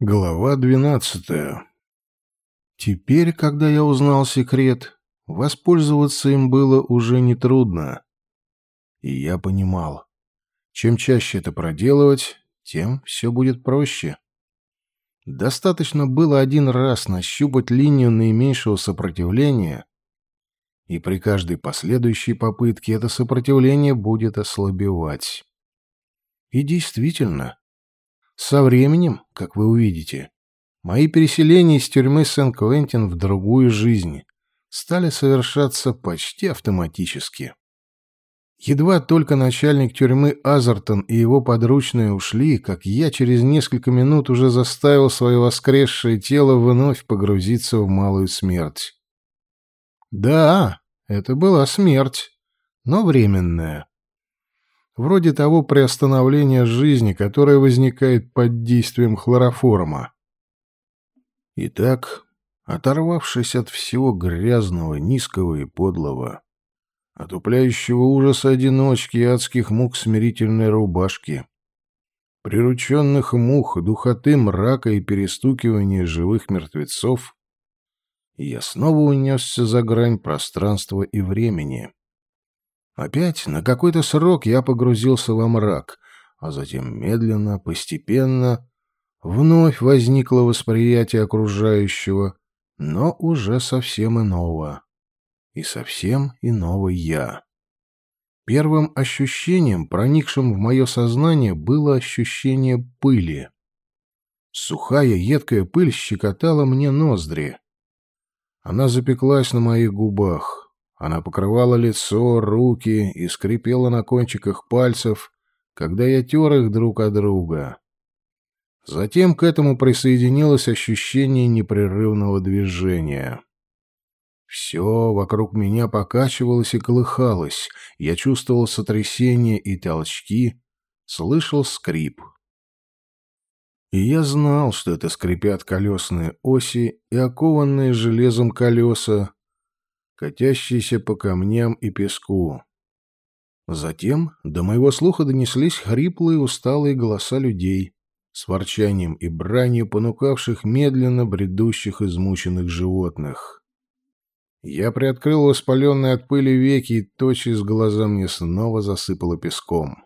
Глава двенадцатая. Теперь, когда я узнал секрет, воспользоваться им было уже нетрудно. И я понимал, чем чаще это проделывать, тем все будет проще. Достаточно было один раз нащупать линию наименьшего сопротивления, и при каждой последующей попытке это сопротивление будет ослабевать. И действительно, со временем, как вы увидите, мои переселения из тюрьмы Сен-Квентин в другую жизнь стали совершаться почти автоматически. Едва только начальник тюрьмы Азертон и его подручные ушли, как я через несколько минут уже заставил свое воскресшее тело вновь погрузиться в малую смерть. Да, это была смерть, но временная вроде того приостановления жизни, которое возникает под действием хлороформа. Итак, оторвавшись от всего грязного, низкого и подлого, отупляющего ужаса одиночки и адских мук смирительной рубашки, прирученных мух, духоты мрака и перестукивания живых мертвецов, я снова унесся за грань пространства и времени. Опять на какой-то срок я погрузился во мрак, а затем медленно, постепенно вновь возникло восприятие окружающего, но уже совсем иного. И совсем иного я. Первым ощущением, проникшим в мое сознание, было ощущение пыли. Сухая, едкая пыль щекотала мне ноздри. Она запеклась на моих губах. Она покрывала лицо, руки и скрипела на кончиках пальцев, когда я тер их друг от друга. Затем к этому присоединилось ощущение непрерывного движения. Все вокруг меня покачивалось и колыхалось, я чувствовал сотрясение и толчки, слышал скрип. И я знал, что это скрипят колесные оси и окованные железом колеса, катящиеся по камням и песку. Затем до моего слуха донеслись хриплые усталые голоса людей с ворчанием и бранью понукавших медленно бредущих измученных животных. Я приоткрыл воспаленные от пыли веки, и тотчас глаза мне снова засыпало песком.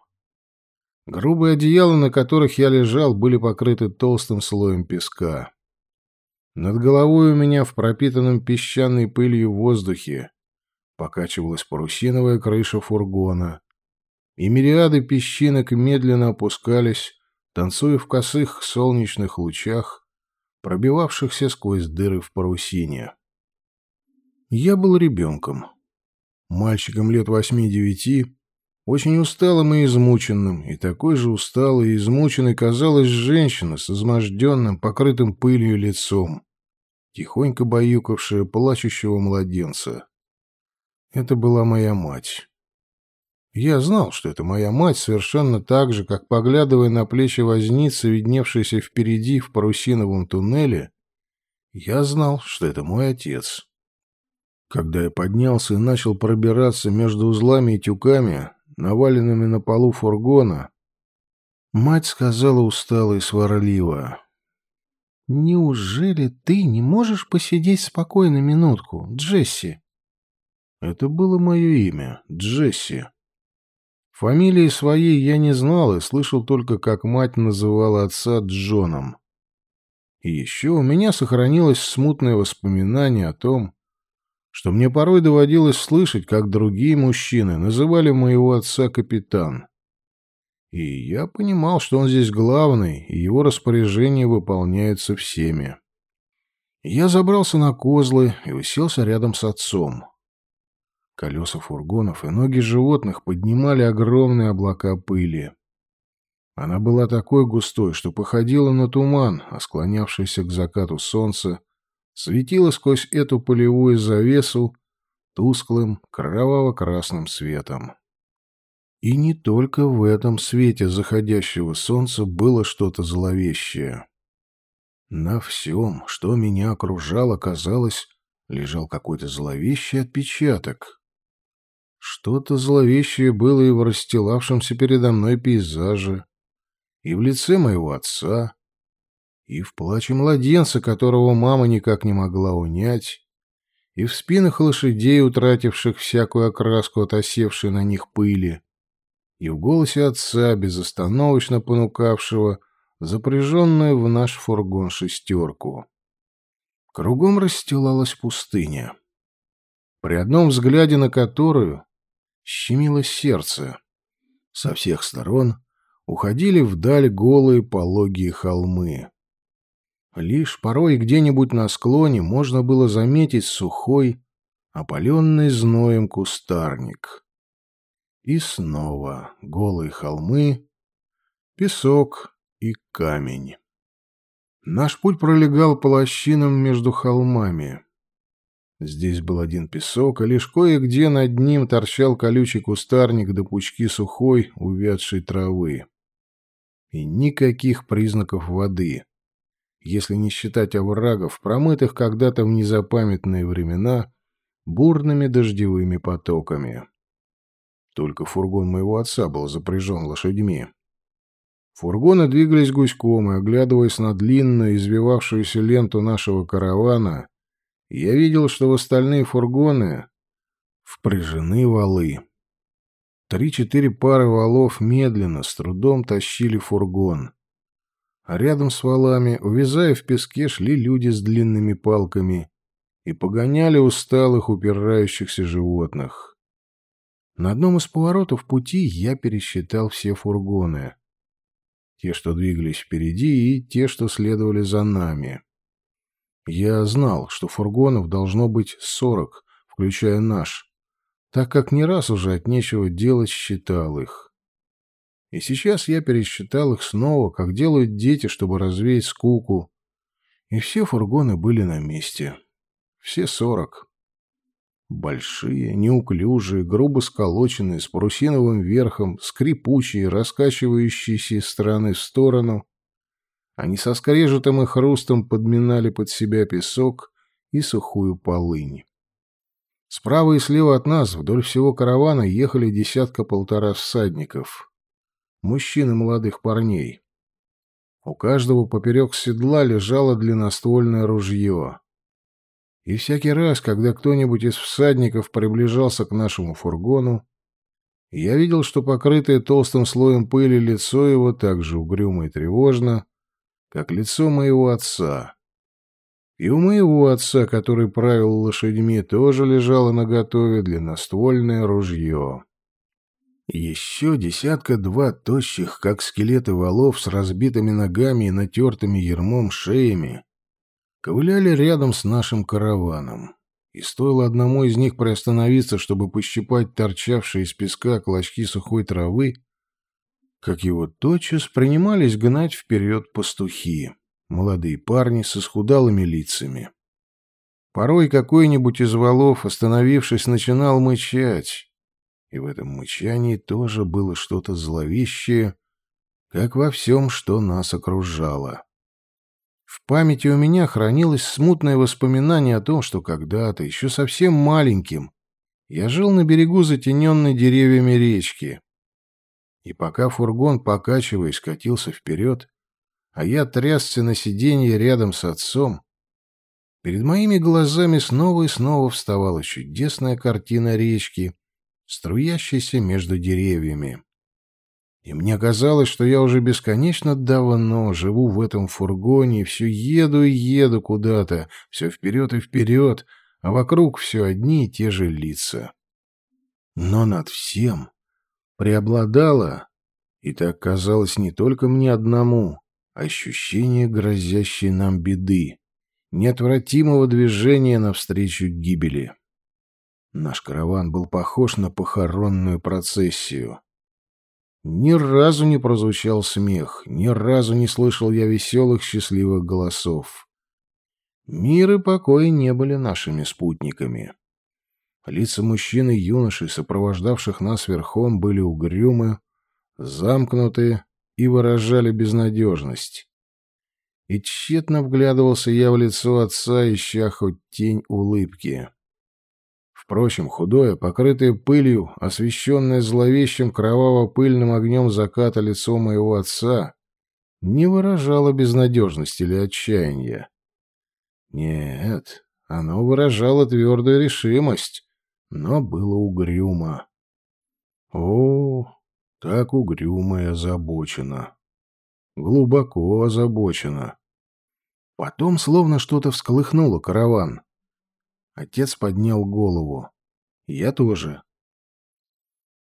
Грубые одеяла, на которых я лежал, были покрыты толстым слоем песка. Над головой у меня в пропитанном песчаной пылью воздухе покачивалась парусиновая крыша фургона, и мириады песчинок медленно опускались, танцуя в косых солнечных лучах, пробивавшихся сквозь дыры в парусине. Я был ребенком, мальчиком лет восьми-девяти, очень усталым и измученным, и такой же усталой и измученной казалась женщина с изможденным, покрытым пылью лицом, тихонько баюкавшая плачущего младенца. Это была моя мать. Я знал, что это моя мать, совершенно так же, как, поглядывая на плечи возницы, видневшейся впереди в парусиновом туннеле, я знал, что это мой отец. Когда я поднялся и начал пробираться между узлами и тюками, наваленными на полу фургона, мать сказала устало и сварливо. «Неужели ты не можешь посидеть спокойно минутку, Джесси?» Это было мое имя, Джесси. Фамилии своей я не знал и слышал только, как мать называла отца Джоном. И еще у меня сохранилось смутное воспоминание о том, что мне порой доводилось слышать, как другие мужчины называли моего отца капитан. И я понимал, что он здесь главный, и его распоряжения выполняются всеми. Я забрался на козлы и уселся рядом с отцом. Колеса фургонов и ноги животных поднимали огромные облака пыли. Она была такой густой, что походила на туман, а склонявшийся к закату солнца светило сквозь эту полевую завесу тусклым кроваво-красным светом. И не только в этом свете заходящего солнца было что-то зловещее. На всем, что меня окружало, казалось, лежал какой-то зловещий отпечаток. Что-то зловещее было и в расстилавшемся передо мной пейзаже, и в лице моего отца, и в плаче младенца, которого мама никак не могла унять, и в спинах лошадей, утративших всякую окраску от осевшей на них пыли, и в голосе отца, безостановочно понукавшего запряженную в наш фургон шестерку. Кругом расстилалась пустыня, при одном взгляде на которую щемило сердце. Со всех сторон уходили вдаль голые пологие холмы. Лишь порой где-нибудь на склоне можно было заметить сухой, опаленный зноем кустарник. И снова голые холмы, песок и камень. Наш путь пролегал по лощинам между холмами. Здесь был один песок, а лишь кое-где над ним торчал колючий кустарник до пучки сухой, увядшей травы. И никаких признаков воды если не считать оврагов, промытых когда-то в незапамятные времена бурными дождевыми потоками. Только фургон моего отца был запряжен лошадьми. Фургоны двигались гуськом, и, оглядываясь на длинную, извивавшуюся ленту нашего каравана, я видел, что в остальные фургоны впряжены валы. Три-четыре пары валов медленно, с трудом тащили фургон а рядом с валами, увязая в песке, шли люди с длинными палками и погоняли усталых, упирающихся животных. На одном из поворотов пути я пересчитал все фургоны. Те, что двигались впереди, и те, что следовали за нами. Я знал, что фургонов должно быть сорок, включая наш, так как не раз уже от нечего делать считал их. И сейчас я пересчитал их снова, как делают дети, чтобы развеять скуку. И все фургоны были на месте. Все сорок. Большие, неуклюжие, грубо сколоченные, с парусиновым верхом, скрипучие, раскачивающиеся из стороны в сторону. Они со скрежетом и хрустом подминали под себя песок и сухую полынь. Справа и слева от нас вдоль всего каравана ехали десятка-полтора всадников мужчин и молодых парней. У каждого поперек седла лежало длинноствольное ружье. И всякий раз, когда кто-нибудь из всадников приближался к нашему фургону, я видел, что покрытое толстым слоем пыли лицо его так же угрюмо и тревожно, как лицо моего отца. И у моего отца, который правил лошадьми, тоже лежало наготове длинноствольное ружье. Еще десятка-два тощих, как скелеты валов, с разбитыми ногами и натертыми ермом шеями, ковыляли рядом с нашим караваном. И стоило одному из них приостановиться, чтобы пощипать торчавшие из песка клочки сухой травы, как его тотчас принимались гнать вперед пастухи, молодые парни с исхудалыми лицами. Порой какой-нибудь из валов, остановившись, начинал мычать, и в этом мычании тоже было что-то зловещее, как во всем, что нас окружало. В памяти у меня хранилось смутное воспоминание о том, что когда-то, еще совсем маленьким, я жил на берегу затененной деревьями речки. И пока фургон, покачиваясь, катился вперед, а я трясся на сиденье рядом с отцом, перед моими глазами снова и снова вставала чудесная картина речки, струящийся между деревьями. И мне казалось, что я уже бесконечно давно живу в этом фургоне и все еду и еду куда-то, все вперед и вперед, а вокруг все одни и те же лица. Но над всем преобладало, и так казалось не только мне одному, ощущение грозящей нам беды, неотвратимого движения навстречу гибели. Наш караван был похож на похоронную процессию. Ни разу не прозвучал смех, ни разу не слышал я веселых, счастливых голосов. Мир и покой не были нашими спутниками. Лица мужчин и юношей, сопровождавших нас верхом, были угрюмы, замкнуты и выражали безнадежность. И тщетно вглядывался я в лицо отца, ища хоть тень улыбки. Впрочем, худое, покрытое пылью, освещенное зловещим кроваво-пыльным огнем заката лицо моего отца не выражало безнадежности или отчаяния. Нет, оно выражало твердую решимость, но было угрюмо. О, так угрюмо и озабочено. Глубоко озабочено. Потом словно что-то всколыхнуло караван. Отец поднял голову. Я тоже.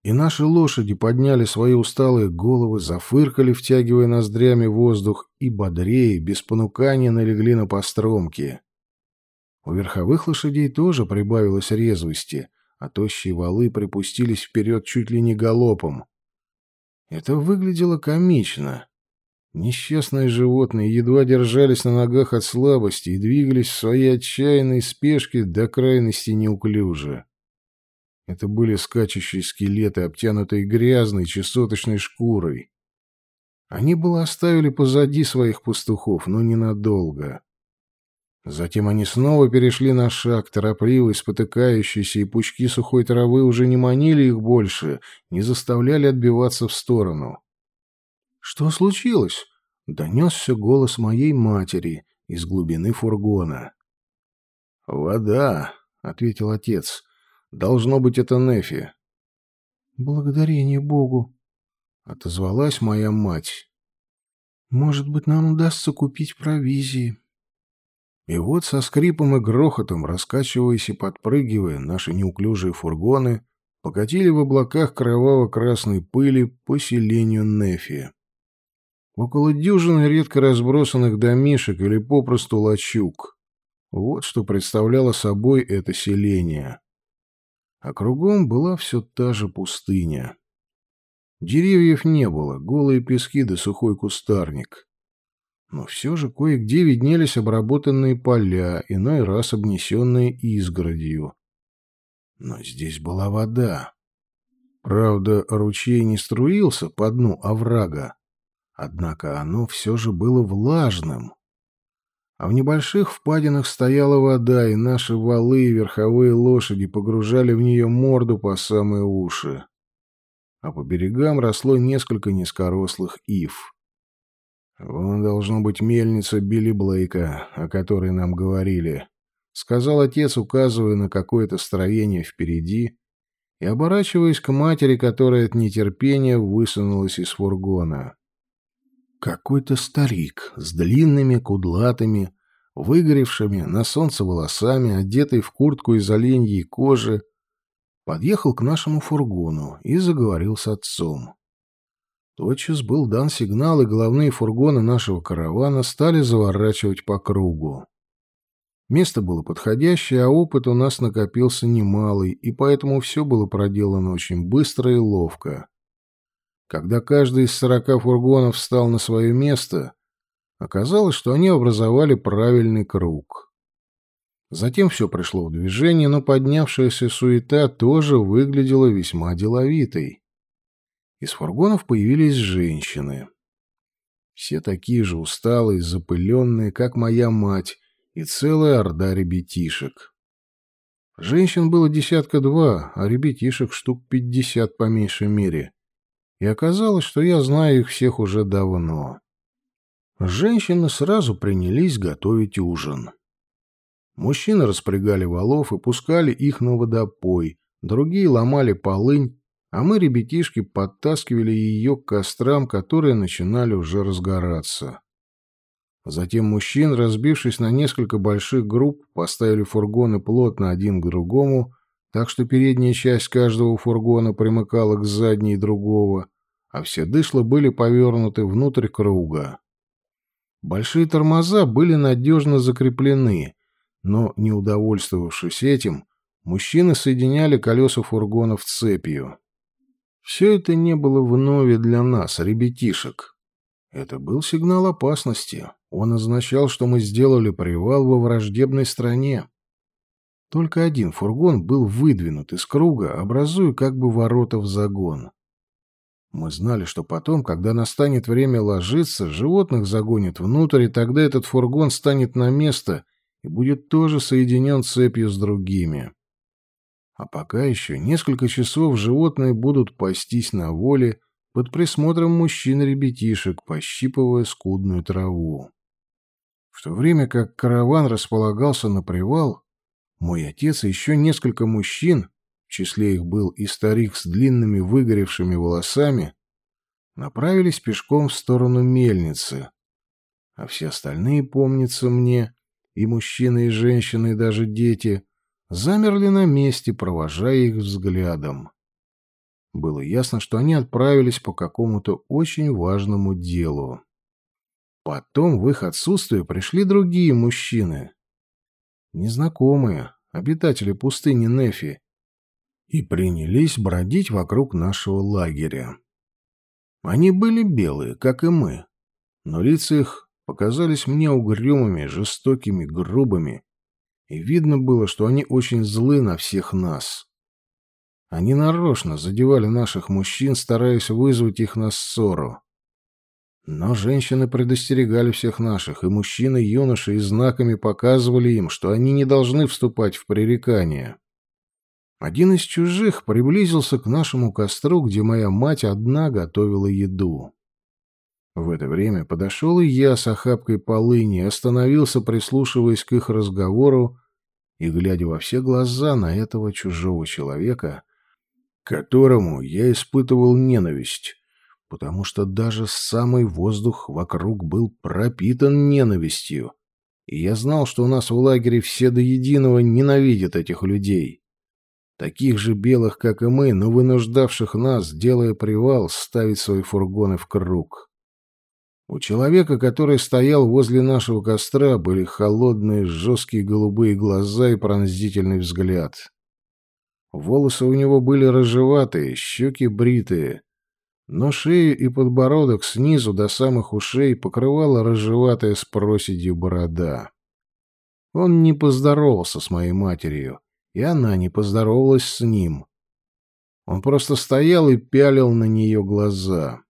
И наши лошади подняли свои усталые головы, зафыркали, втягивая ноздрями воздух, и бодрее, без понукания налегли на постромки. У верховых лошадей тоже прибавилось резвости, а тощие валы припустились вперед чуть ли не галопом. Это выглядело комично. Несчастные животные едва держались на ногах от слабости и двигались в своей отчаянной спешке до крайности неуклюже. Это были скачущие скелеты, обтянутые грязной чесоточной шкурой. Они было оставили позади своих пастухов, но ненадолго. Затем они снова перешли на шаг, торопливый, спотыкающийся, и пучки сухой травы уже не манили их больше, не заставляли отбиваться в сторону. «Что случилось?» — донесся голос моей матери из глубины фургона. «Вода», — ответил отец. «Должно быть, это Нефи». «Благодарение Богу», — отозвалась моя мать. «Может быть, нам удастся купить провизии». И вот со скрипом и грохотом, раскачиваясь и подпрыгивая, наши неуклюжие фургоны покатили в облаках кроваво-красной пыли по селению Нефи. Около дюжины редко разбросанных домишек или попросту лачуг. Вот что представляло собой это селение. А кругом была все та же пустыня. Деревьев не было, голые пески да сухой кустарник. Но все же кое-где виднелись обработанные поля, иной раз обнесенные изгородью. Но здесь была вода. Правда, ручей не струился по дну оврага, Однако оно все же было влажным. А в небольших впадинах стояла вода, и наши валы и верховые лошади погружали в нее морду по самые уши. А по берегам росло несколько низкорослых ив. «Вон должно быть мельница Билли Блейка, о которой нам говорили», — сказал отец, указывая на какое-то строение впереди и оборачиваясь к матери, которая от нетерпения высунулась из фургона. Какой-то старик с длинными, кудлатыми, выгоревшими на солнце волосами, одетый в куртку из оленьей кожи, подъехал к нашему фургону и заговорил с отцом. Тотчас был дан сигнал, и головные фургоны нашего каравана стали заворачивать по кругу. Место было подходящее, а опыт у нас накопился немалый, и поэтому все было проделано очень быстро и ловко. Когда каждый из сорока фургонов встал на свое место, оказалось, что они образовали правильный круг. Затем все пришло в движение, но поднявшаяся суета тоже выглядела весьма деловитой. Из фургонов появились женщины. Все такие же усталые, запыленные, как моя мать, и целая орда ребятишек. Женщин было десятка два, а ребятишек штук пятьдесят по меньшей мере и оказалось, что я знаю их всех уже давно. Женщины сразу принялись готовить ужин. Мужчины распрягали валов и пускали их на водопой, другие ломали полынь, а мы, ребятишки, подтаскивали ее к кострам, которые начинали уже разгораться. Затем мужчин, разбившись на несколько больших групп, поставили фургоны плотно один к другому так что передняя часть каждого фургона примыкала к задней другого, а все дышла были повернуты внутрь круга. Большие тормоза были надежно закреплены, но, не удовольствовавшись этим, мужчины соединяли колеса фургонов цепью. Все это не было вновь для нас, ребятишек. Это был сигнал опасности. Он означал, что мы сделали привал во враждебной стране. Только один фургон был выдвинут из круга, образуя как бы ворота в загон. Мы знали, что потом, когда настанет время ложиться, животных загонят внутрь, и тогда этот фургон станет на место и будет тоже соединен цепью с другими. А пока еще несколько часов животные будут пастись на воле, под присмотром мужчин и ребятишек, пощипывая скудную траву. В то время как караван располагался на привал, мой отец и еще несколько мужчин, в числе их был и старик с длинными выгоревшими волосами, направились пешком в сторону мельницы, а все остальные, помнится мне, и мужчины, и женщины, и даже дети, замерли на месте, провожая их взглядом. Было ясно, что они отправились по какому-то очень важному делу. Потом в их отсутствие пришли другие мужчины. Незнакомые, обитатели пустыни Нефи, и принялись бродить вокруг нашего лагеря. Они были белые, как и мы, но лица их показались мне угрюмыми, жестокими, грубыми, и видно было, что они очень злы на всех нас. Они нарочно задевали наших мужчин, стараясь вызвать их на ссору. Но женщины предостерегали всех наших, и мужчины, юноши и знаками показывали им, что они не должны вступать в пререкания. Один из чужих приблизился к нашему костру, где моя мать одна готовила еду. В это время подошел и я с охапкой полыни, остановился, прислушиваясь к их разговору и глядя во все глаза на этого чужого человека, которому я испытывал ненависть, потому что даже самый воздух вокруг был пропитан ненавистью, и я знал, что у нас в лагере все до единого ненавидят этих людей таких же белых, как и мы, но вынуждавших нас, делая привал, ставить свои фургоны в круг. У человека, который стоял возле нашего костра, были холодные, жесткие голубые глаза и пронзительный взгляд. Волосы у него были рыжеватые, щеки бритые, но шею и подбородок снизу до самых ушей покрывала рыжеватая с проседью борода. Он не поздоровался с моей матерью, и она не поздоровалась с ним. Он просто стоял и пялил на нее глаза.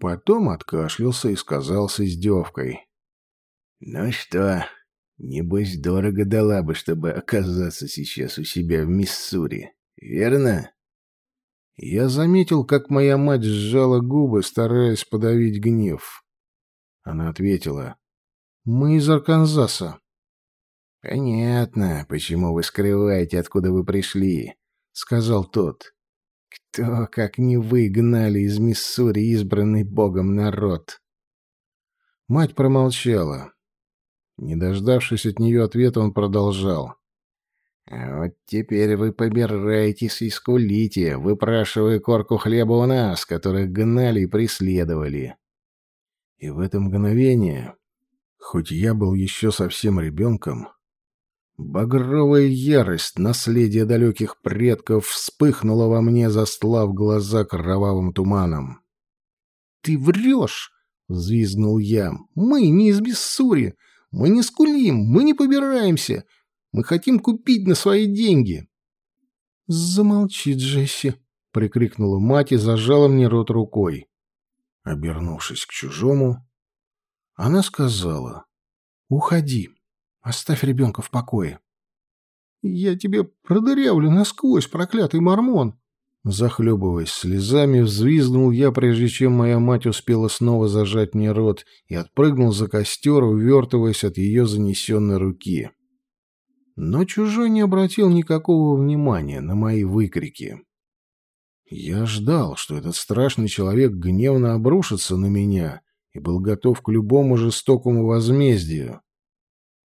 Потом откашлялся и сказал с издевкой. «Ну что, небось, дорого дала бы, чтобы оказаться сейчас у себя в Миссури, верно?» Я заметил, как моя мать сжала губы, стараясь подавить гнев. Она ответила. «Мы из Арканзаса». «Понятно, почему вы скрываете, откуда вы пришли», — сказал тот. «Кто, как не вы, гнали из Миссури избранный Богом народ?» Мать промолчала. Не дождавшись от нее ответа, он продолжал. «А вот теперь вы побираетесь и скулите, выпрашивая корку хлеба у нас, которых гнали и преследовали». И в это мгновение, хоть я был еще совсем ребенком, Багровая ярость, наследие далеких предков, вспыхнула во мне, заслав глаза кровавым туманом. «Ты врешь!» — взвизгнул я. «Мы не из Миссури! Мы не скулим! Мы не побираемся! Мы хотим купить на свои деньги!» «Замолчи, Джесси!» — прикрикнула мать и зажала мне рот рукой. Обернувшись к чужому, она сказала «Уходи». Оставь ребенка в покое. Я тебе продырявлю насквозь, проклятый мормон. Захлебываясь слезами, взвизгнул я, прежде чем моя мать успела снова зажать мне рот, и отпрыгнул за костер, увертываясь от ее занесенной руки. Но чужой не обратил никакого внимания на мои выкрики. Я ждал, что этот страшный человек гневно обрушится на меня, и был готов к любому жестокому возмездию.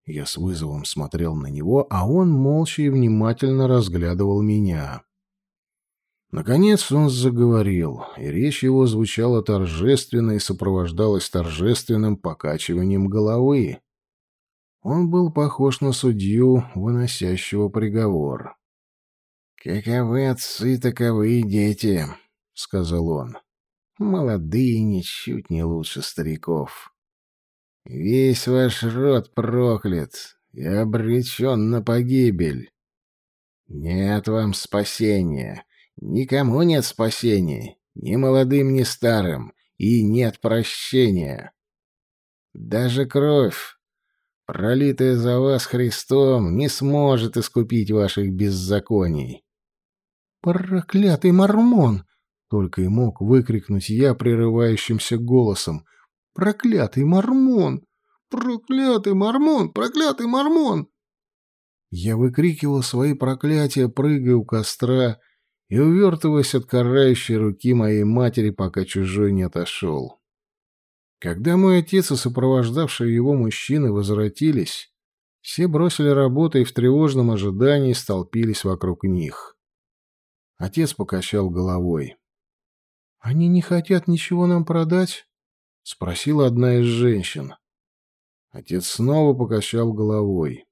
Я с вызовом смотрел на него, а он молча и внимательно разглядывал меня. Наконец он заговорил, и речь его звучала торжественно и сопровождалась торжественным покачиванием головы. Он был похож на судью, выносящего приговор. «Каковы отцы, таковы дети», — сказал он. «Молодые ничуть не лучше стариков. Весь ваш род проклят и обречен на погибель. Нет вам спасения. Никому нет спасения. Ни молодым, ни старым. И нет прощения. Даже кровь, пролитая за вас Христом, не сможет искупить ваших беззаконий. «Проклятый мормон!» — Только и мог выкрикнуть я прерывающимся голосом. «Проклятый мормон! Проклятый мормон! Проклятый мормон!» Я выкрикивал свои проклятия, прыгая у костра и увертываясь от карающей руки моей матери, пока чужой не отошел. Когда мой отец и сопровождавшие его мужчины возвратились, все бросили работу и в тревожном ожидании столпились вокруг них. Отец покачал головой. «Они не хотят ничего нам продать?» — спросила одна из женщин. Отец снова покачал головой.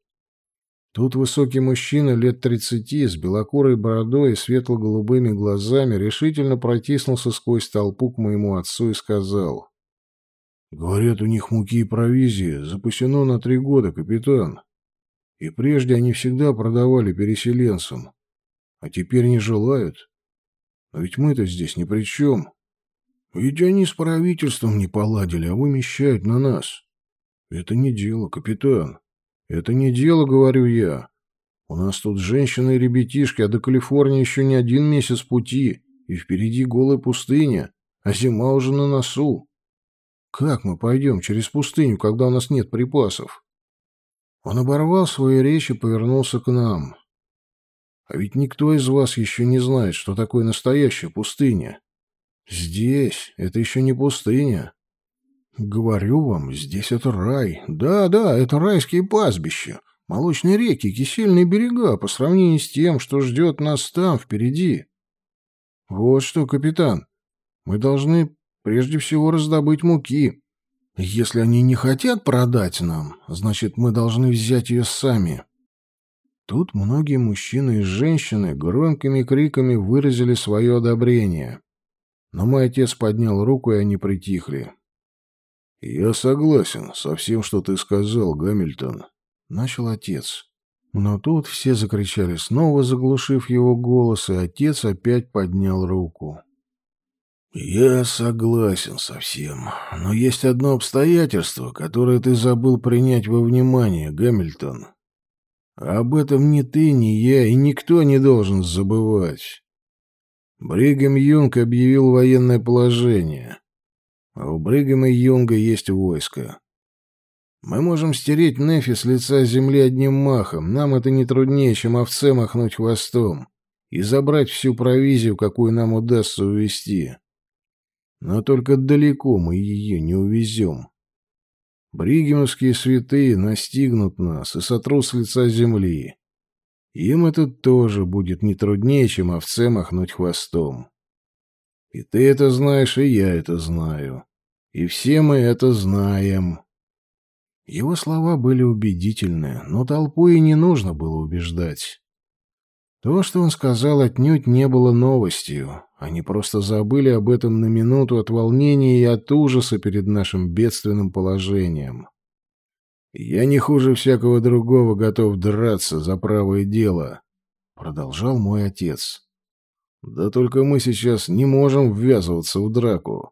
Тут высокий мужчина лет тридцати с белокурой бородой и светло-голубыми глазами решительно протиснулся сквозь толпу к моему отцу и сказал. «Говорят, у них муки и провизии запасено на три года, капитан. И прежде они всегда продавали переселенцам, а теперь не желают. Но ведь мы-то здесь ни при чем. Ведь они с правительством не поладили, а вымещают на нас. Это не дело, капитан. Это не дело, говорю я. У нас тут женщины и ребятишки, а до Калифорнии еще не один месяц пути, и впереди голая пустыня, а зима уже на носу. Как мы пойдем через пустыню, когда у нас нет припасов? Он оборвал свою речь и повернулся к нам. А ведь никто из вас еще не знает, что такое настоящая пустыня. Здесь это еще не пустыня. Говорю вам, здесь это рай. Да, да, это райские пастбища, молочные реки, кисельные берега по сравнению с тем, что ждет нас там впереди. Вот что, капитан, мы должны прежде всего раздобыть муки. Если они не хотят продать нам, значит, мы должны взять ее сами. Тут многие мужчины и женщины громкими криками выразили свое одобрение. Но мой отец поднял руку, и они притихли. «Я согласен со всем, что ты сказал, Гамильтон», — начал отец. Но тут все закричали снова, заглушив его голос, и отец опять поднял руку. «Я согласен со всем, но есть одно обстоятельство, которое ты забыл принять во внимание, Гамильтон. Об этом ни ты, ни я и никто не должен забывать. Бригам Юнг объявил военное положение, а у Бригама Юнга есть войско. Мы можем стереть Нефи с лица земли одним махом, нам это не труднее, чем овце махнуть хвостом, и забрать всю провизию, какую нам удастся увезти. Но только далеко мы ее не увезем. Бригемовские святые настигнут нас и сотрут с лица земли. Им это тоже будет не труднее, чем овце махнуть хвостом. И ты это знаешь, и я это знаю. И все мы это знаем. Его слова были убедительны, но толпу и не нужно было убеждать. То, что он сказал, отнюдь не было новостью. Они просто забыли об этом на минуту от волнения и от ужаса перед нашим бедственным положением. «Я не хуже всякого другого готов драться за правое дело», — продолжал мой отец. «Да только мы сейчас не можем ввязываться в драку.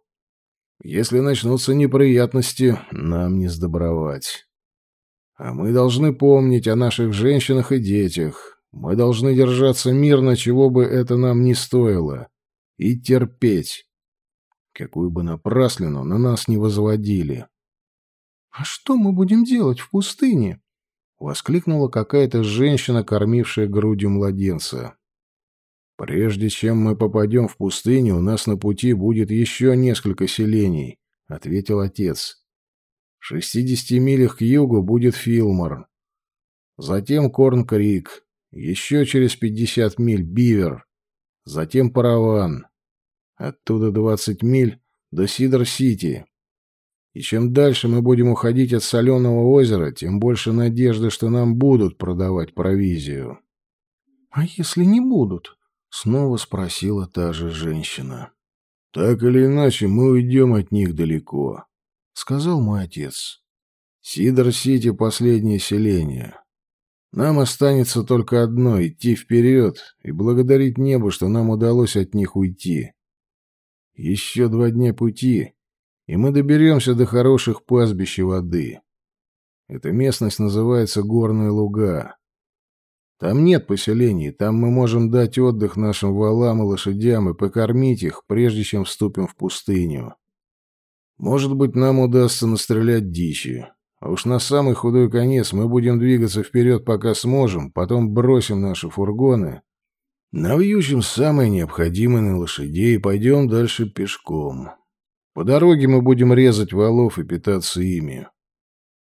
Если начнутся неприятности, нам не сдобровать. А мы должны помнить о наших женщинах и детях. Мы должны держаться мирно, чего бы это нам ни стоило» и терпеть. Какую бы напраслину на нас не возводили. «А что мы будем делать в пустыне?» — воскликнула какая-то женщина, кормившая грудью младенца. «Прежде чем мы попадем в пустыню, у нас на пути будет еще несколько селений», — ответил отец. «В шестидесяти милях к югу будет Филмор. Затем Корн-Крик. Еще через пятьдесят миль Бивер затем Параван. Оттуда двадцать миль до Сидр-Сити. И чем дальше мы будем уходить от соленого озера, тем больше надежды, что нам будут продавать провизию. — А если не будут? — снова спросила та же женщина. — Так или иначе, мы уйдем от них далеко, — сказал мой отец. Сидр-Сити — последнее селение. Нам останется только одно — идти вперед и благодарить небо, что нам удалось от них уйти. Еще два дня пути, и мы доберемся до хороших пастбищ и воды. Эта местность называется Горные Луга. Там нет поселений, там мы можем дать отдых нашим валам и лошадям и покормить их, прежде чем вступим в пустыню. Может быть, нам удастся настрелять дичи. А уж на самый худой конец мы будем двигаться вперед, пока сможем, потом бросим наши фургоны, навьючим самое необходимое на лошадей и пойдем дальше пешком. По дороге мы будем резать валов и питаться ими.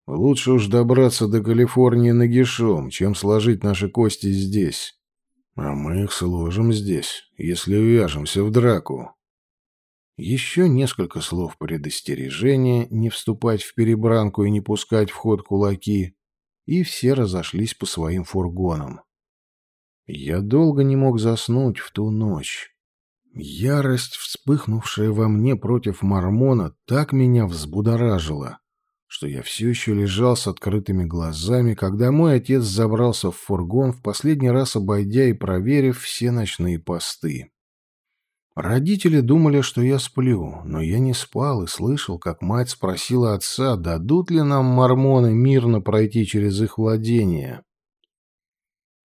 Лучше уж добраться до Калифорнии нагишом, чем сложить наши кости здесь. А мы их сложим здесь, если увяжемся в драку. Еще несколько слов предостережения, не вступать в перебранку и не пускать в ход кулаки, и все разошлись по своим фургонам. Я долго не мог заснуть в ту ночь. Ярость, вспыхнувшая во мне против Мормона, так меня взбудоражила, что я все еще лежал с открытыми глазами, когда мой отец забрался в фургон, в последний раз обойдя и проверив все ночные посты. Родители думали, что я сплю, но я не спал и слышал, как мать спросила отца, дадут ли нам мормоны мирно пройти через их владение.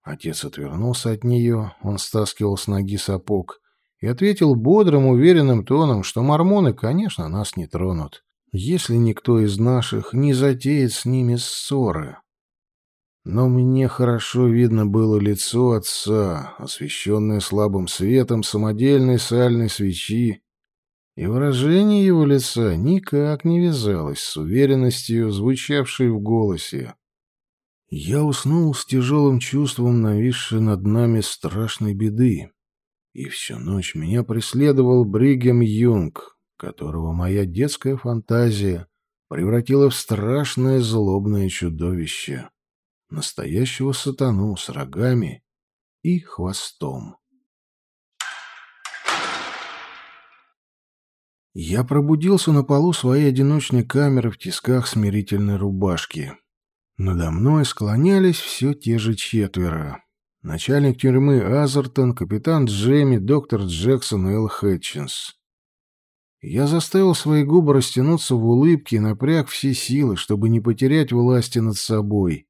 Отец отвернулся от нее, он стаскивал с ноги сапог, и ответил бодрым, уверенным тоном, что мормоны, конечно, нас не тронут, если никто из наших не затеет с ними ссоры. Но мне хорошо видно было лицо отца, освещенное слабым светом самодельной сальной свечи, и выражение его лица никак не вязалось с уверенностью, звучавшей в голосе. Я уснул с тяжелым чувством нависшей над нами страшной беды, и всю ночь меня преследовал Бригем Юнг, которого моя детская фантазия превратила в страшное злобное чудовище настоящего сатану с рогами и хвостом. Я пробудился на полу своей одиночной камеры в тисках смирительной рубашки. Надо мной склонялись все те же четверо. Начальник тюрьмы Азертон, капитан Джемми, доктор Джексон и Эл Хэтчинс. Я заставил свои губы растянуться в улыбке и напряг все силы, чтобы не потерять власти над собой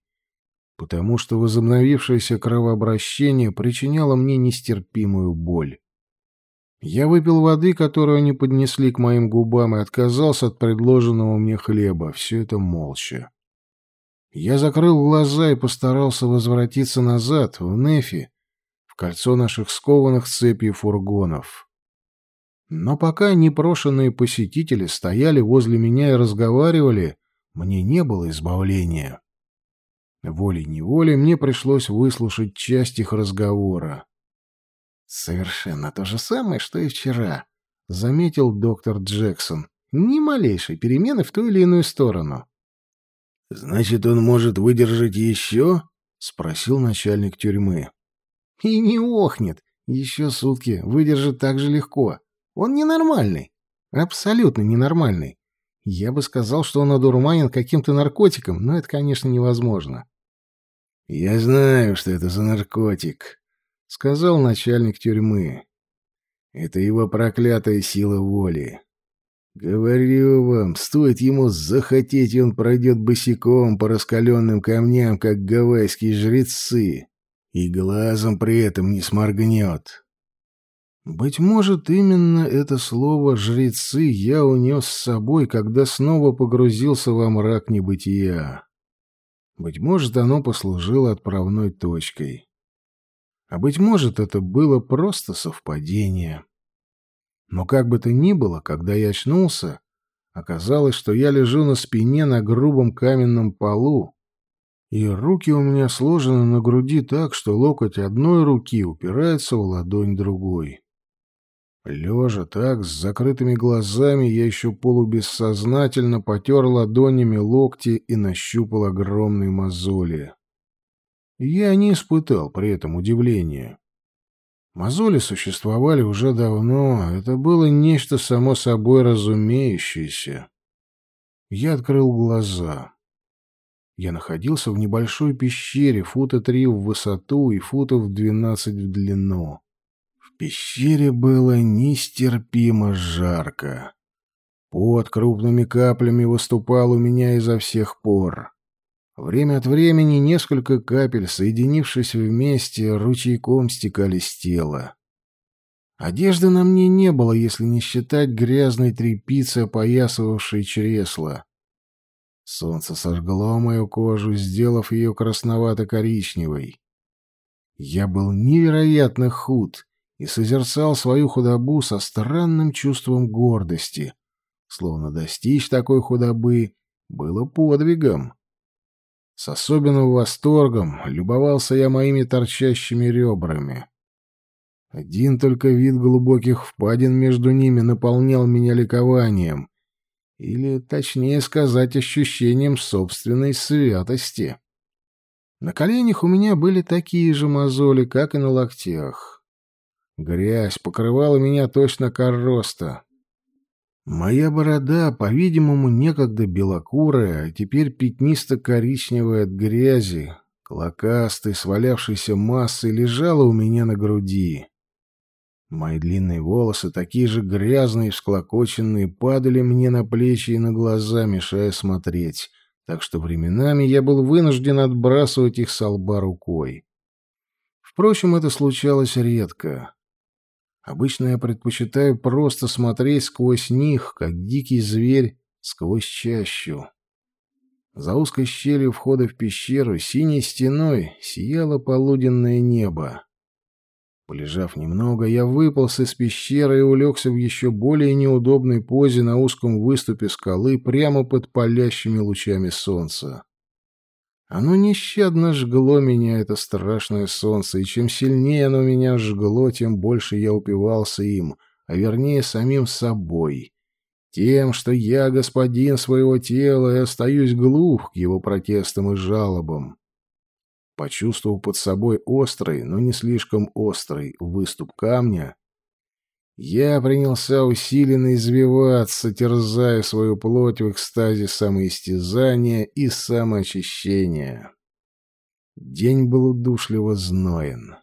потому что возобновившееся кровообращение причиняло мне нестерпимую боль. Я выпил воды, которую они поднесли к моим губам, и отказался от предложенного мне хлеба. Все это молча. Я закрыл глаза и постарался возвратиться назад, в Нефи, в кольцо наших скованных цепью фургонов. Но пока непрошенные посетители стояли возле меня и разговаривали, мне не было избавления. Волей-неволей мне пришлось выслушать часть их разговора. «Совершенно то же самое, что и вчера», — заметил доктор Джексон. «Ни малейшей перемены в ту или иную сторону». «Значит, он может выдержать еще?» — спросил начальник тюрьмы. «И не охнет. Еще сутки выдержит так же легко. Он ненормальный. Абсолютно ненормальный. Я бы сказал, что он одурманен каким-то наркотиком, но это, конечно, невозможно. «Я знаю, что это за наркотик», — сказал начальник тюрьмы. «Это его проклятая сила воли. Говорю вам, стоит ему захотеть, и он пройдет босиком по раскаленным камням, как гавайские жрецы, и глазом при этом не сморгнет». Быть может, именно это слово «жрецы» я унес с собой, когда снова погрузился во мрак небытия. Быть может, оно послужило отправной точкой. А быть может, это было просто совпадение. Но как бы то ни было, когда я очнулся, оказалось, что я лежу на спине на грубом каменном полу, и руки у меня сложены на груди так, что локоть одной руки упирается в ладонь другой. Лежа так, с закрытыми глазами, я еще полубессознательно потер ладонями локти и нащупал огромные мозоли. Я не испытал при этом удивления. Мозоли существовали уже давно, это было нечто само собой разумеющееся. Я открыл глаза. Я находился в небольшой пещере, фута три в высоту и футов двенадцать в длину пещере было нестерпимо жарко. Пот крупными каплями выступал у меня изо всех пор. Время от времени несколько капель, соединившись вместе, ручейком стекали с тела. Одежды на мне не было, если не считать грязной тряпицы, опоясывавшей чресло. Солнце сожгло мою кожу, сделав ее красновато-коричневой. Я был невероятно худ и созерцал свою худобу со странным чувством гордости, словно достичь такой худобы было подвигом. С особенным восторгом любовался я моими торчащими ребрами. Один только вид глубоких впадин между ними наполнял меня ликованием, или, точнее сказать, ощущением собственной святости. На коленях у меня были такие же мозоли, как и на локтях. Грязь покрывала меня точно короста. Моя борода, по-видимому, некогда белокурая, а теперь пятнисто-коричневая от грязи, клокастой, свалявшейся массой, лежала у меня на груди. Мои длинные волосы, такие же грязные и всклокоченные, падали мне на плечи и на глаза, мешая смотреть, так что временами я был вынужден отбрасывать их со лба рукой. Впрочем, это случалось редко. Обычно я предпочитаю просто смотреть сквозь них, как дикий зверь сквозь чащу. За узкой щелью входа в пещеру синей стеной сияло полуденное небо. Полежав немного, я выполз из пещеры и улегся в еще более неудобной позе на узком выступе скалы прямо под палящими лучами солнца. Оно нещадно жгло меня, это страшное солнце, и чем сильнее оно меня жгло, тем больше я упивался им, а вернее самим собой. Тем, что я господин своего тела и остаюсь глух к его протестам и жалобам. Почувствовав под собой острый, но не слишком острый выступ камня, я принялся усиленно извиваться, терзая свою плоть в экстазе самоистязания и самоочищения. День был удушливо зноен.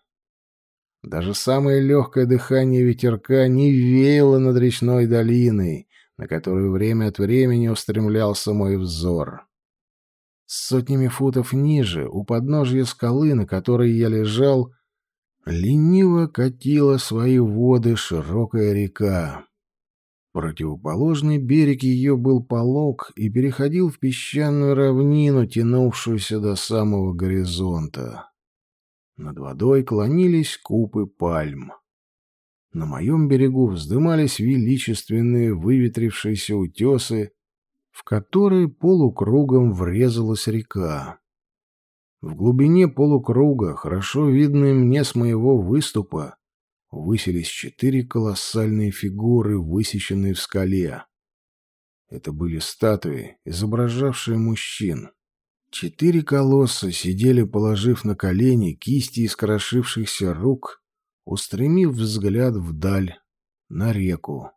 Даже самое легкое дыхание ветерка не веяло над речной долиной, на которую время от времени устремлялся мой взор. Сотнями футов ниже, у подножья скалы, на которой я лежал, лениво катила свои воды широкая река. Противоположный берег ее был полог и переходил в песчаную равнину, тянувшуюся до самого горизонта. Над водой клонились купы пальм. На моем берегу вздымались величественные выветрившиеся утесы в который полукругом врезалась река. В глубине полукруга, хорошо видные мне с моего выступа, высились четыре колоссальные фигуры, высеченные в скале. Это были статуи, изображавшие мужчин. Четыре колосса сидели, положив на колени кисти из крошившихся рук, устремив взгляд вдаль, на реку.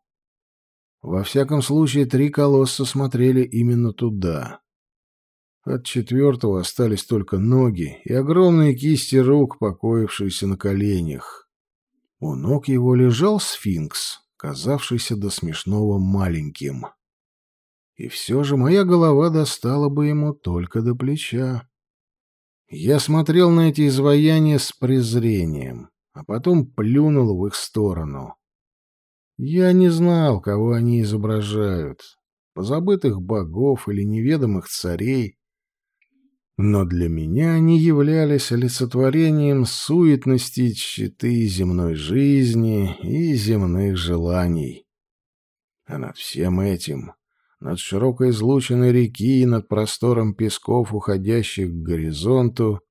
Во всяком случае, три колосса смотрели именно туда. От четвертого остались только ноги и огромные кисти рук, покоившиеся на коленях. У ног его лежал сфинкс, казавшийся до смешного маленьким. И все же моя голова достала бы ему только до плеча. Я смотрел на эти изваяния с презрением, а потом плюнул в их сторону. Я не знал, кого они изображают, позабытых богов или неведомых царей, но для меня они являлись олицетворением суетности читы земной жизни и земных желаний. А над всем этим, над широкой излученной реки и над простором песков, уходящих к горизонту,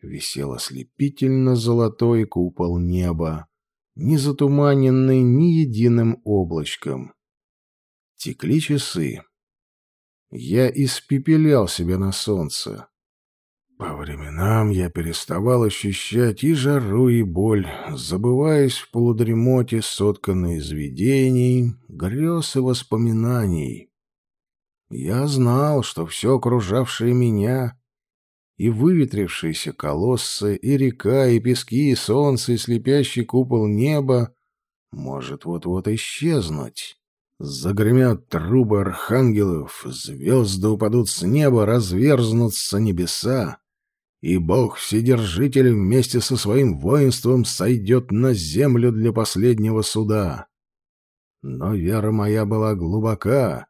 висел ослепительно золотой купол неба, не затуманенный ни единым облачком. Текли часы. Я испепелял себя на солнце. По временам я переставал ощущать и жару, и боль, забываясь в полудремоте, сотканной из видений, грез и воспоминаний. Я знал, что все окружавшее меня и выветрившиеся колоссы, и река, и пески, и солнце, и слепящий купол неба может вот-вот исчезнуть, Загремят трубы архангелов, звезды упадут с неба, разверзнутся небеса, и Бог Вседержитель вместе со своим воинством сойдет на землю для последнего суда. Но вера моя была глубока,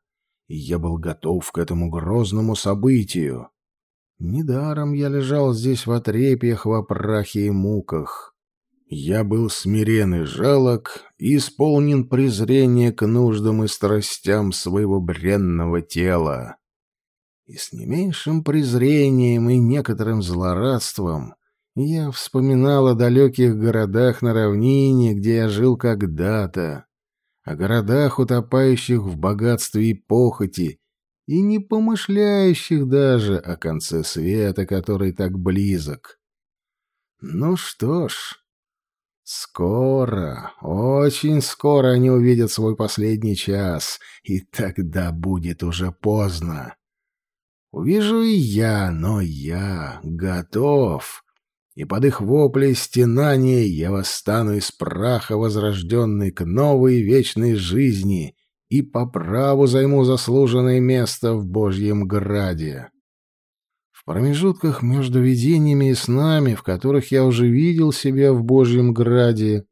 и я был готов к этому грозному событию. Недаром я лежал здесь в отрепьях, во прахе и муках. Я был смирен и жалок, и исполнен презрения к нуждам и страстям своего бренного тела. И с не меньшим презрением и некоторым злорадством я вспоминал о далеких городах на равнине, где я жил когда-то, о городах, утопающих в богатстве и похоти, и не помышляющих даже о конце света, который так близок. Ну что ж, скоро, очень скоро они увидят свой последний час, и тогда будет уже поздно. Увижу и я, но я готов и под их вопли стенания я восстану из праха, возрожденный к новой вечной жизни, и по праву займу заслуженное место в Божьем Граде. В промежутках между видениями и снами, в которых я уже видел себя в Божьем Граде,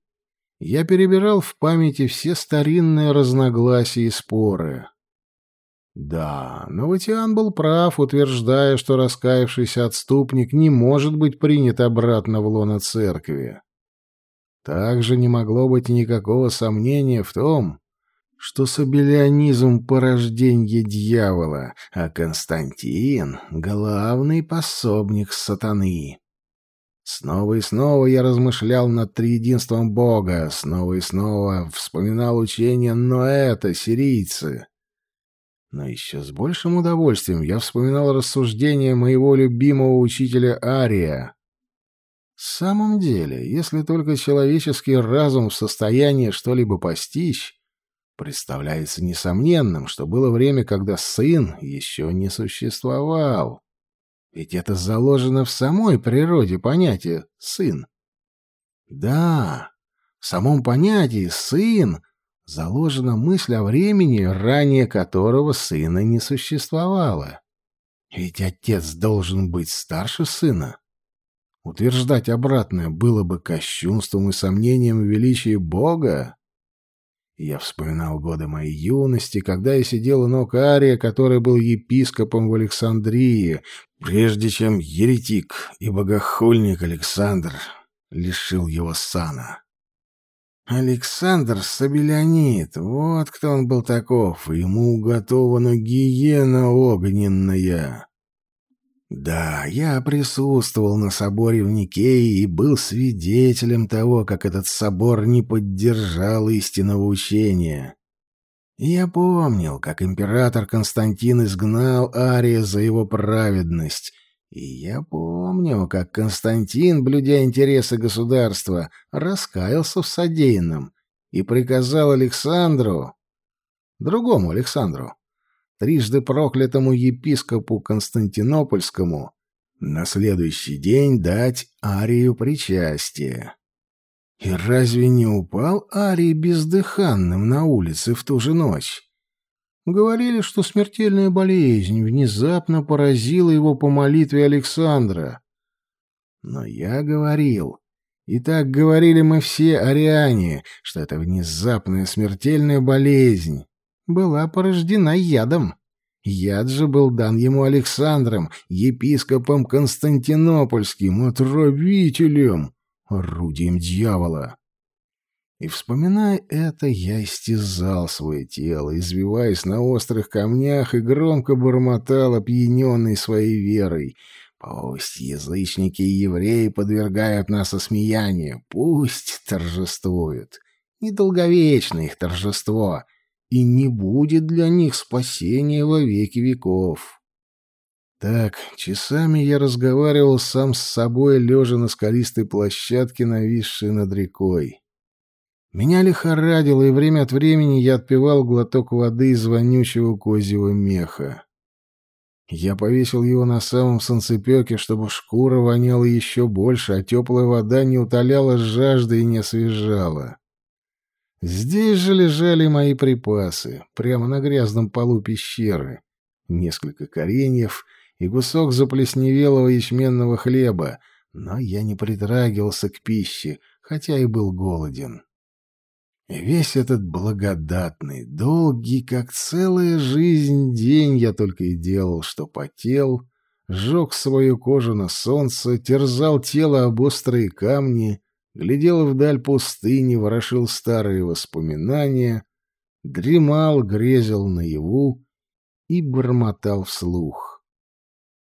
я перебирал в памяти все старинные разногласия и споры. Да, Новотиан был прав, утверждая, что раскаявшийся отступник не может быть принят обратно в лоно церкви. Также не могло быть никакого сомнения в том, что собелионизм — порождение дьявола, а Константин — главный пособник сатаны. Снова и снова я размышлял над триединством Бога, снова и снова вспоминал учение Ноэта, сирийцы — но еще с большим удовольствием я вспоминал рассуждения моего любимого учителя Ария. В самом деле, если только человеческий разум в состоянии что-либо постичь, представляется несомненным, что было время, когда сын еще не существовал. Ведь это заложено в самой природе понятия «сын». Да, в самом понятии «сын» заложена мысль о времени, ранее которого сына не существовало. Ведь отец должен быть старше сына. Утверждать обратное было бы кощунством и сомнением в величии Бога. Я вспоминал годы моей юности, когда я сидел у ног Ария, который был епископом в Александрии, прежде чем еретик и богохульник Александр лишил его сана. Александр Сабелянит, вот кто он был таков, ему уготована гиена огненная. Да, я присутствовал на соборе в Никее и был свидетелем того, как этот собор не поддержал истинного учения. Я помнил, как император Константин изгнал Ария за его праведность, и я помню, как Константин, блюдя интересы государства, раскаялся в содеянном и приказал Александру, другому Александру, трижды проклятому епископу Константинопольскому, на следующий день дать Арию причастие. И разве не упал Арий бездыханным на улице в ту же ночь? Говорили, что смертельная болезнь внезапно поразила его по молитве Александра. Но я говорил, и так говорили мы все ариане, что эта внезапная смертельная болезнь была порождена ядом. Яд же был дан ему Александром, епископом Константинопольским, отравителем, орудием дьявола. И, вспоминая это, я истязал свое тело, извиваясь на острых камнях и громко бормотал, опьяненный своей верой. Пусть язычники и евреи подвергают нас осмеянию, пусть торжествуют. Недолговечно их торжество, и не будет для них спасения во веки веков. Так, часами я разговаривал сам с собой, лежа на скалистой площадке, нависшей над рекой. Меня лихорадило, и время от времени я отпивал глоток воды из вонючего козьего меха. Я повесил его на самом солнцепеке, чтобы шкура воняла еще больше, а теплая вода не утоляла жажды и не освежала. Здесь же лежали мои припасы, прямо на грязном полу пещеры. Несколько кореньев и кусок заплесневелого ячменного хлеба, но я не притрагивался к пище, хотя и был голоден. И весь этот благодатный, долгий, как целая жизнь, день я только и делал, что потел, сжег свою кожу на солнце, терзал тело об острые камни, глядел вдаль пустыни, ворошил старые воспоминания, дремал, грезил наяву и бормотал вслух.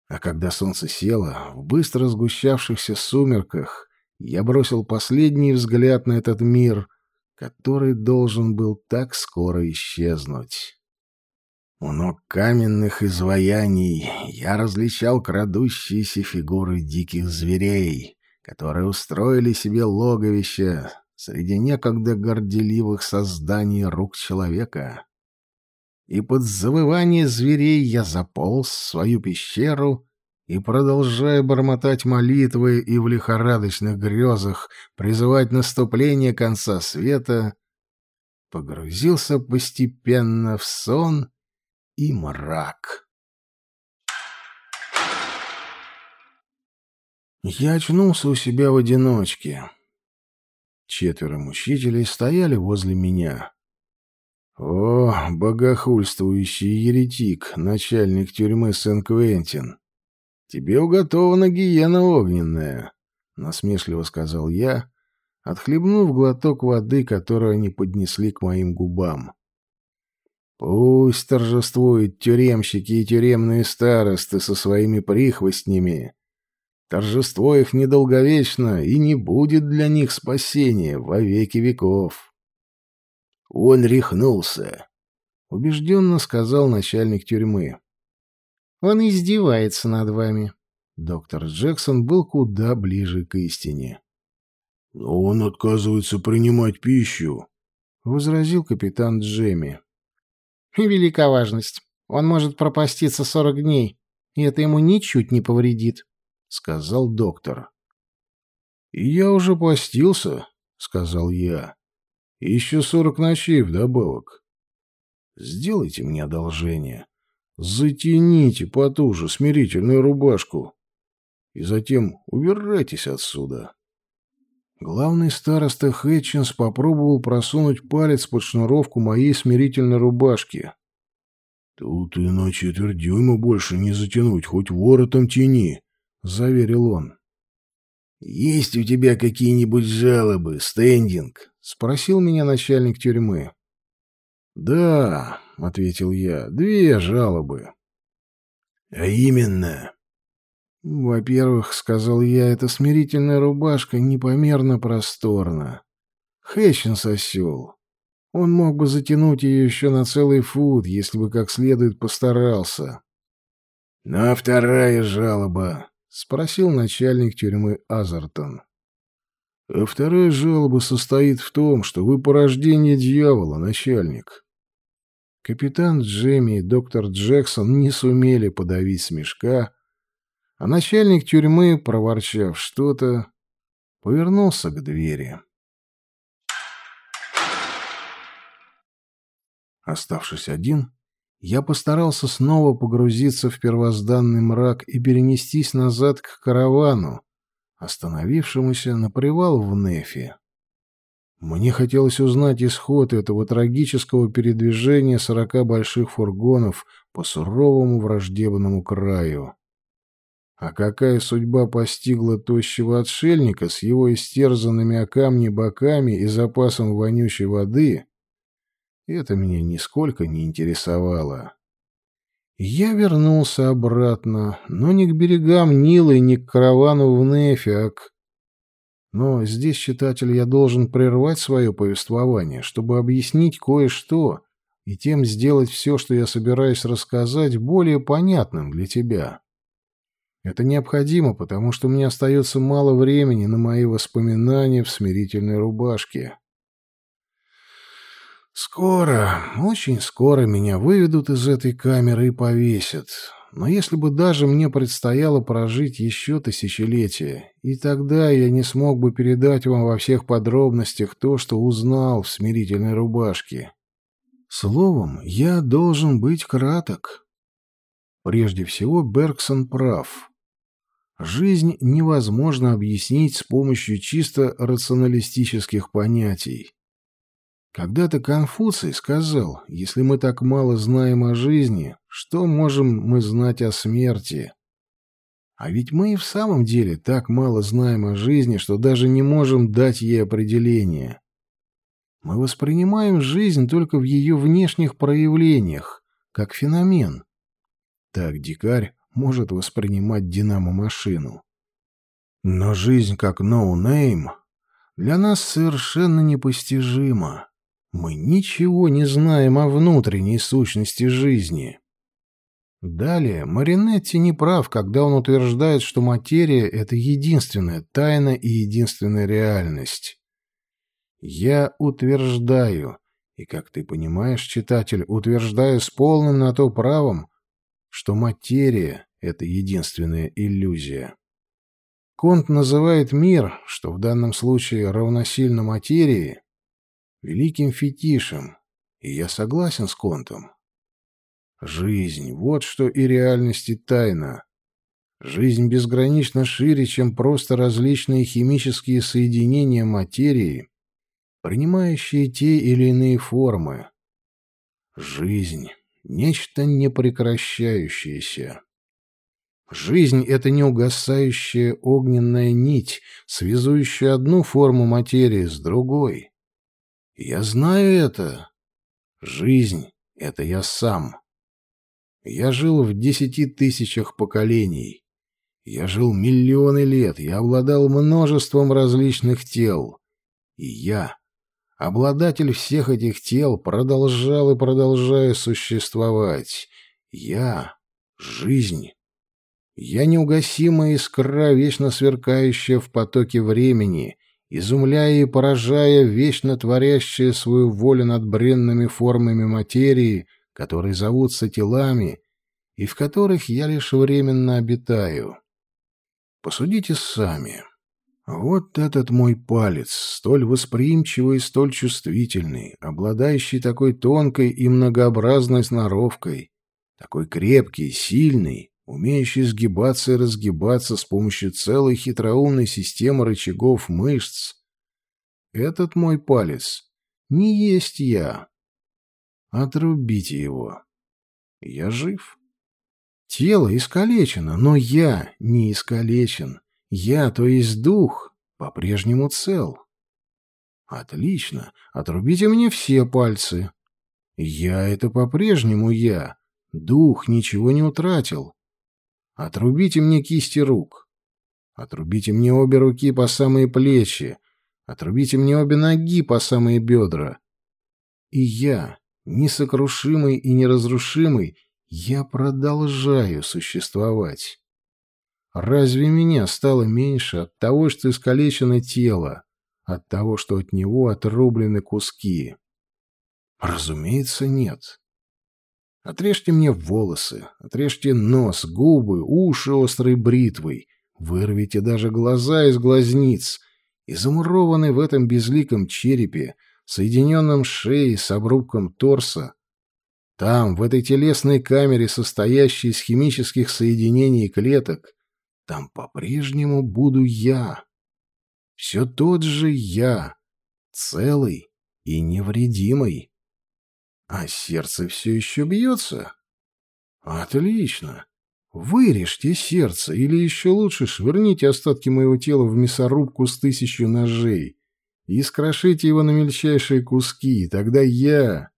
А когда солнце село, в быстро сгущавшихся сумерках, я бросил последний взгляд на этот мир, который должен был так скоро исчезнуть. У ног каменных изваяний я различал крадущиеся фигуры диких зверей, которые устроили себе логовище среди некогда горделивых созданий рук человека. И под завывание зверей я заполз в свою пещеру и, продолжая бормотать молитвы и в лихорадочных грезах призывать наступление конца света, погрузился постепенно в сон и мрак. Я очнулся у себя в одиночке. Четверо мучителей стояли возле меня. «О, богохульствующий еретик, начальник тюрьмы Сен-Квентин! Тебе уготована гиена огненная!» — насмешливо сказал я, отхлебнув глоток воды, которую они поднесли к моим губам. Пусть торжествуют тюремщики и тюремные старосты со своими прихвостнями. Торжество их недолговечно, и не будет для них спасения во веки веков. Он рехнулся, — убежденно сказал начальник тюрьмы. Он издевается над вами. Доктор Джексон был куда ближе к истине. — Но он отказывается принимать пищу, — возразил капитан Джемми. Велика важность. Он может пропаститься сорок дней, и это ему ничуть не повредит, — сказал доктор. — Я уже постился, — сказал я. — Еще сорок ночей вдобавок. Сделайте мне одолжение. Затяните потуже смирительную рубашку. И затем убирайтесь отсюда. Главный староста Хэтчинс попробовал просунуть палец под шнуровку моей смирительной рубашки. «Тут и на четверть дюйма больше не затянуть, хоть воротом тяни», — заверил он. «Есть у тебя какие-нибудь жалобы, стендинг?» — спросил меня начальник тюрьмы. «Да», — ответил я, — «две жалобы». «А именно?» «Во-первых, — сказал я, — эта смирительная рубашка непомерно просторна. Хэтчинс осел. Он мог бы затянуть ее еще на целый фут, если бы как следует постарался». «Ну, а вторая жалоба?» — спросил начальник тюрьмы Азертон. «А вторая жалоба состоит в том, что вы порождение дьявола, начальник». Капитан Джемми и доктор Джексон не сумели подавить смешка, а начальник тюрьмы, проворчав что-то, повернулся к двери. Оставшись один, я постарался снова погрузиться в первозданный мрак и перенестись назад к каравану, остановившемуся на привал в Нефе. Мне хотелось узнать исход этого трагического передвижения сорока больших фургонов по суровому враждебному краю. А какая судьба постигла тощего отшельника с его истерзанными о камни боками и запасом вонючей воды, это меня нисколько не интересовало. Я вернулся обратно, но не к берегам Нила и не к каравану в Нефе. Но здесь, читатель, я должен прервать свое повествование, чтобы объяснить кое-что и тем сделать все, что я собираюсь рассказать, более понятным для тебя. Это необходимо, потому что мне остается мало времени на мои воспоминания в смирительной рубашке. Скоро, очень скоро меня выведут из этой камеры и повесят. Но если бы даже мне предстояло прожить еще тысячелетия, и тогда я не смог бы передать вам во всех подробностях то, что узнал в смирительной рубашке. Словом, я должен быть краток. Прежде всего, Бергсон прав. Жизнь невозможно объяснить с помощью чисто рационалистических понятий. Когда-то Конфуций сказал, если мы так мало знаем о жизни, что можем мы знать о смерти? А ведь мы и в самом деле так мало знаем о жизни, что даже не можем дать ей определение. Мы воспринимаем жизнь только в ее внешних проявлениях, как феномен. Так дикарь может воспринимать динамо-машину. Но жизнь как ноумен для нас совершенно непостижима. Мы ничего не знаем о внутренней сущности жизни. Далее, Маринетти не прав, когда он утверждает, что материя — это единственная тайна и единственная реальность. Я утверждаю, и, как ты понимаешь, читатель, утверждаю с полным на то правом, что материя — это единственная иллюзия. Конт называет мир, что в данном случае равносильно материи, великим фетишем, и я согласен с Контом. Жизнь — вот что и реальность, и тайна. Жизнь безгранично шире, чем просто различные химические соединения материи, принимающие те или иные формы. Жизнь — нечто непрекращающееся. Жизнь — это неугасающая огненная нить, связующая одну форму материи с другой. Я знаю это. Жизнь — это я сам. Я жил в десяти тысячах поколений. Я жил миллионы лет, я обладал множеством различных тел. И я, обладатель всех этих тел, продолжал и продолжаю существовать. Я — жизнь. Я неугасимая искра, вечно сверкающая в потоке времени, изумляя и поражая вечно творящая свою волю над бренными формами материи, которые зовутся телами, и в которых я лишь временно обитаю. Посудите сами. Вот этот мой палец, столь восприимчивый и столь чувствительный, обладающий такой тонкой и многообразной сноровкой, такой крепкий, сильный, умеющий сгибаться и разгибаться с помощью целой хитроумной системы рычагов мышц. Этот мой палец не есть я. Отрубите его. Я жив. Тело искалечено, но я не искалечен. Я, то есть дух, по-прежнему цел. Отлично. Отрубите мне все пальцы. Я — это по-прежнему я. Дух ничего не утратил. Отрубите мне кисти рук. Отрубите мне обе руки по самые плечи. Отрубите мне обе ноги по самые бедра. И я, несокрушимый и неразрушимый, я продолжаю существовать. Разве меня стало меньше от того, что искалечено тело, от того, что от него отрублены куски? Разумеется, нет. Отрежьте мне волосы, отрежьте нос, губы, уши острой бритвой, вырвите даже глаза из глазниц, и замурованный в этом безликом черепе, соединенном шеей с обрубком торса, там, в этой телесной камере, состоящей из химических соединений клеток, там по-прежнему буду я. Все тот же я, целый и невредимый. А сердце все еще бьется? Отлично. Вырежьте сердце, или еще лучше швырните остатки моего тела в мясорубку с тысячу ножей и скрошите его на мельчайшие куски, и тогда я...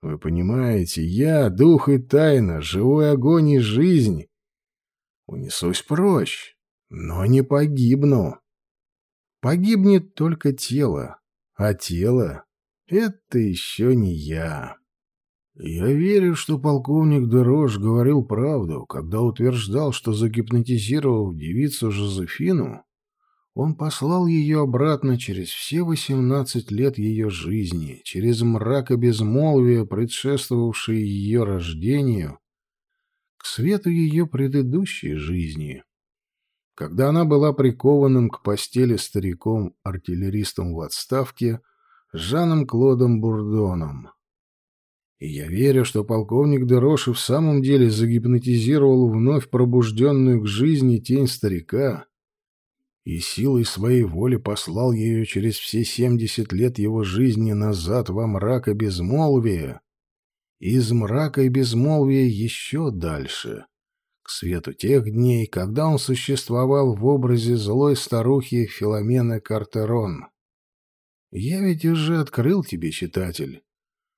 Вы понимаете, я, дух и тайна, живой огонь и жизнь. Унесусь прочь, но не погибну. Погибнет только тело, а тело это еще не я. Я верю, что полковник Дерош говорил правду, когда утверждал, что, загипнотизировав девицу Жозефину, он послал ее обратно через все восемнадцать лет ее жизни, через мрак и безмолвие, предшествовавшие ее рождению, к свету ее предыдущей жизни, когда она была прикованным к постели стариком-артиллеристом в отставке Жаном Клодом Бурдоном. И я верю, что полковник Дерош в самом деле загипнотизировал вновь пробужденную к жизни тень старика и силой своей воли послал ее через все семьдесят лет его жизни назад во мрак и безмолвие, из мрака и безмолвия еще дальше, к свету тех дней, когда он существовал в образе злой старухи Филомены Картерон. Я ведь уже открыл тебе, читатель,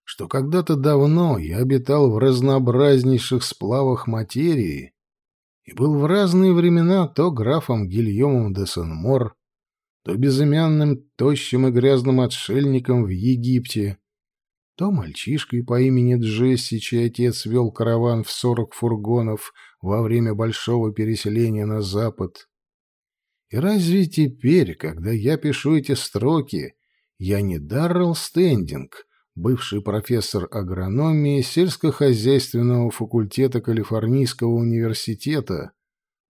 что когда-то давно я обитал в разнообразнейших сплавах материи и был в разные времена то графом Гильомом де Сен-Мор, то безымянным, тощим и грязным отшельником в Египте, то мальчишкой по имени Джесси, чей отец вел караван в сорок фургонов во время большого переселения на запад. И разве теперь, когда я пишу эти строки, я не Даррелл Стендинг, бывший профессор агрономии сельскохозяйственного факультета Калифорнийского университета,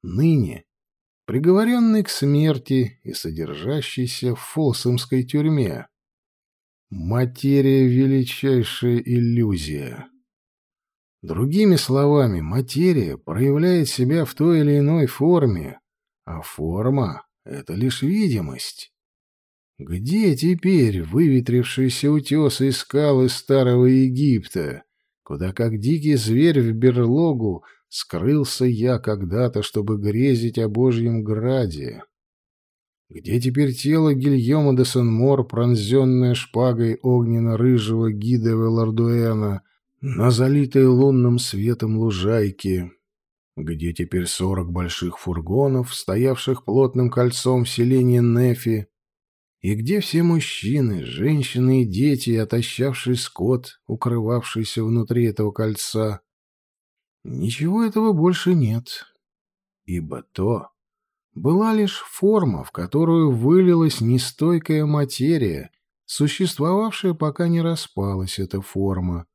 ныне приговоренный к смерти и содержащийся в Фолсомской тюрьме. Материя — величайшая иллюзия. Другими словами, материя проявляет себя в той или иной форме, а форма — это лишь видимость. Где теперь выветрившиеся утесы и скалы старого Египта, куда, как дикий зверь в берлогу, скрылся я когда-то, чтобы грезить о Божьем граде? Где теперь тело Гильома де Сен-Мор, пронзенное шпагой огненно-рыжего гида Велардуэна на залитой лунным светом лужайке? Где теперь сорок больших фургонов, стоявших плотным кольцом в селении Нефи? И где все мужчины, женщины и дети, отощавший скот, укрывавшийся внутри этого кольца? Ничего этого больше нет. Ибо то, была лишь форма, в которую вылилась нестойкая материя, существовавшая, пока не распалась эта форма.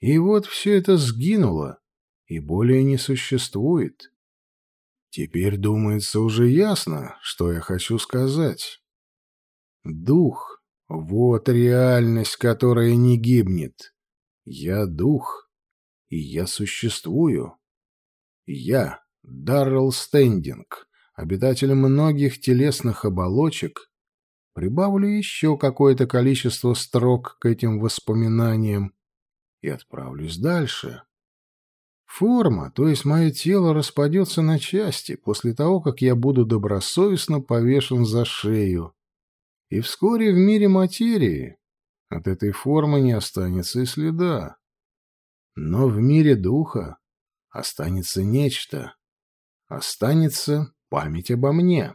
И вот все это сгинуло и более не существует. Теперь, думается, уже ясно, что я хочу сказать. Дух — вот реальность, которая не гибнет. Я дух, и я существую. Я — Даррелл Стендинг, обитатель многих телесных оболочек, прибавлю еще какое-то количество строк к этим воспоминаниям и отправлюсь дальше. Форма, то есть мое тело, распадется на части после того, как я буду добросовестно повешен за шею. И вскоре в мире материи от этой формы не останется и следа. Но в мире духа останется нечто. Останется память обо мне.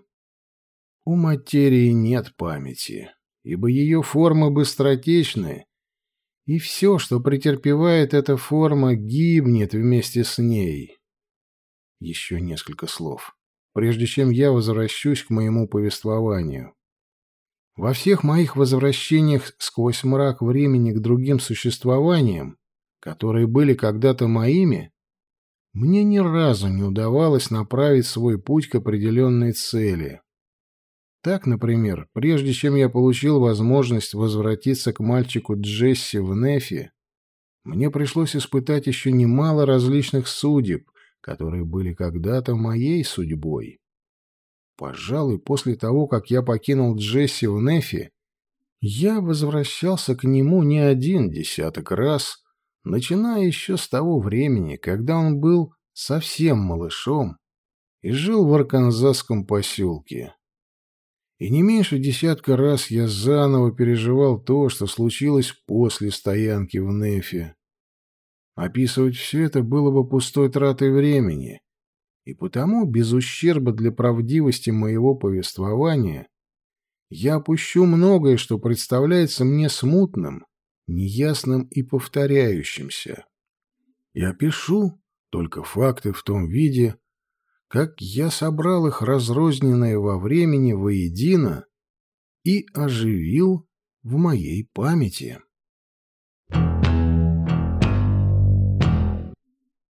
У материи нет памяти, ибо ее формы быстротечны, и все, что претерпевает эта форма, гибнет вместе с ней. Еще несколько слов, прежде чем я возвращусь к моему повествованию. Во всех моих возвращениях сквозь мрак времени к другим существованиям, которые были когда-то моими, мне ни разу не удавалось направить свой путь к определенной цели. Так, например, прежде чем я получил возможность возвратиться к мальчику Джесси в Нефи, мне пришлось испытать еще немало различных судеб, которые были когда-то моей судьбой. Пожалуй, после того, как я покинул Джесси в Нефи, я возвращался к нему не один десяток раз, начиная еще с того времени, когда он был совсем малышом и жил в арканзасском поселке. И не меньше десятка раз я заново переживал то, что случилось после стоянки в Нефе. Описывать все это было бы пустой тратой времени, и потому, без ущерба для правдивости моего повествования, я опущу многое, что представляется мне смутным, неясным и повторяющимся. Я пишу только факты в том виде, как я собрал их разрозненные во времени воедино и оживил в моей памяти.